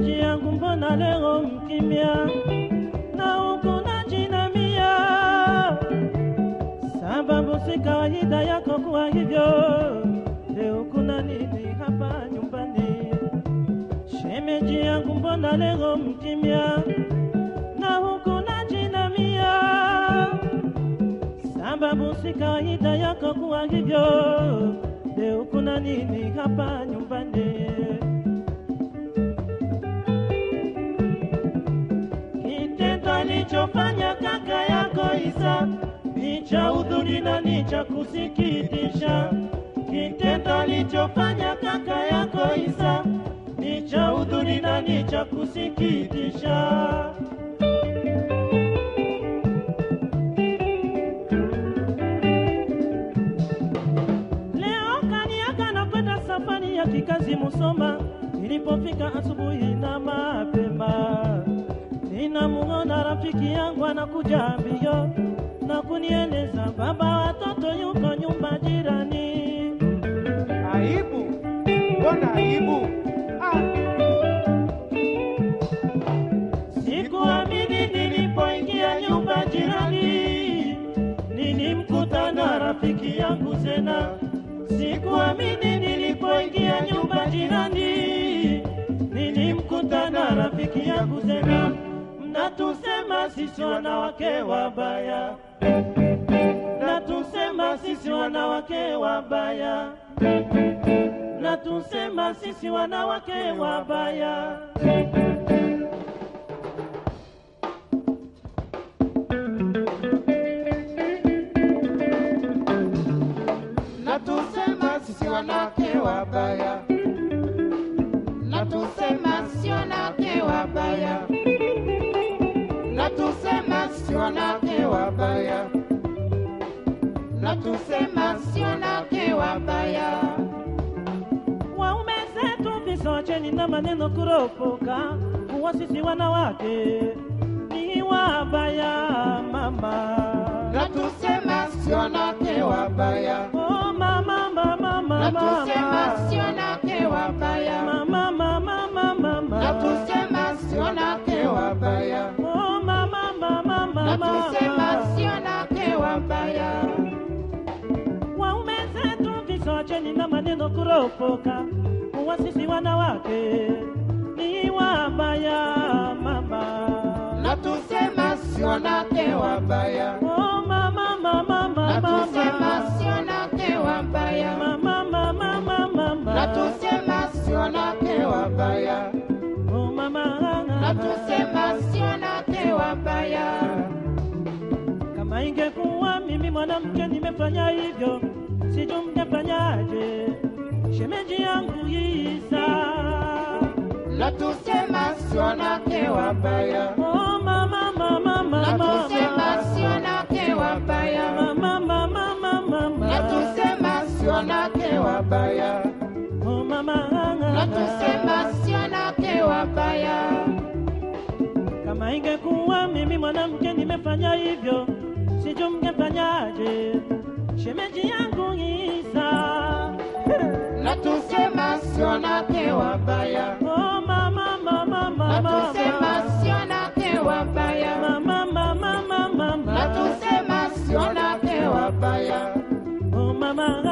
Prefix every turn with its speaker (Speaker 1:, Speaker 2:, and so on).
Speaker 1: nchi yangu mbona leo mkimya na huku najinamia, sababu si kawaida yako kuwa hivyo. Leo kuna nini hapa nyumbani? Shemeji yangu mbona leo mkimya na uku na jina mia huku najinamia, sababu si kawaida yako kuwa hivyo. Leo kuna nini hapa nyumbani? Alichofanya kaka yako Isa ni cha huzuni na ni cha kusikitisha. Kitendo alichofanya kaka yako Isa ni cha huzuni na ni cha kusikitisha. Leo kaniaga na kwenda safari ya kikazi Musoma. Nilipofika asubuhi rafiki yangu anakuja mbio na kunieleza baba watoto yuko nyumba jirani.
Speaker 2: Aibu, mbona aibu? Ah,
Speaker 1: Sikuamini nilipoingia nyumba jirani, nilimkutana rafiki yangu tena. Sikuamini nilipoingia nyumba jirani, nilimkutana rafiki yangu tena. Mnatusema sisi wanawake wabaya, mnatusema sisi wanawake wabaya, mnatusema sisi wanawake wabaya.
Speaker 2: na tusema sisi wanawake wabaya, tusema sio wanawake wabaya.
Speaker 1: Waume zetu visocheni na maneno kuropoka, kuwa sisi wanawake. Ni wabaya mama.
Speaker 2: na tusema sisi wanawake wabaya,
Speaker 1: Oh mama mama
Speaker 2: na
Speaker 1: mama.
Speaker 2: tusema sio wanawake wabaya,
Speaker 1: mama mama mama
Speaker 2: na
Speaker 1: mama
Speaker 2: tusema sio wanawake wabaya,
Speaker 1: Oh mama mama
Speaker 2: mama,
Speaker 1: mama.
Speaker 2: tusema sio wanawake wabaya.
Speaker 1: Visocheni na maneno kuropoka, kuwa sisi wanawake ni wabaya mama.
Speaker 2: na tusema si wanawake wabaya,
Speaker 1: Oh mama mama
Speaker 2: na
Speaker 1: mama.
Speaker 2: Tusema sisi wanawake wabaya,
Speaker 1: mama mama mama
Speaker 2: na tusema si wanawake wabaya,
Speaker 1: Oh mama
Speaker 2: na tusema si wanawake wabaya.
Speaker 1: kama ingekuwa mimi mwanamke nimefanya hivyo, sijui mtafanyaje, Shemeji yangu Isa.
Speaker 2: Na tusema wanawake wabaya,
Speaker 1: Oh mama mama
Speaker 2: na
Speaker 1: mama.
Speaker 2: Tusema wanawake wabaya,
Speaker 1: mama mama mama
Speaker 2: na tusema wanawake wabaya,
Speaker 1: Oh mama
Speaker 2: na tusema wanawake wabaya.
Speaker 1: kama ingekuwa mimi mwanamke nimefanya hivyo, sijui mngefanyaje? Shemeji yangu Oh
Speaker 2: mama mama mama. Na. Mama
Speaker 1: mama mama mama.
Speaker 2: Na.
Speaker 1: Oh
Speaker 2: mama.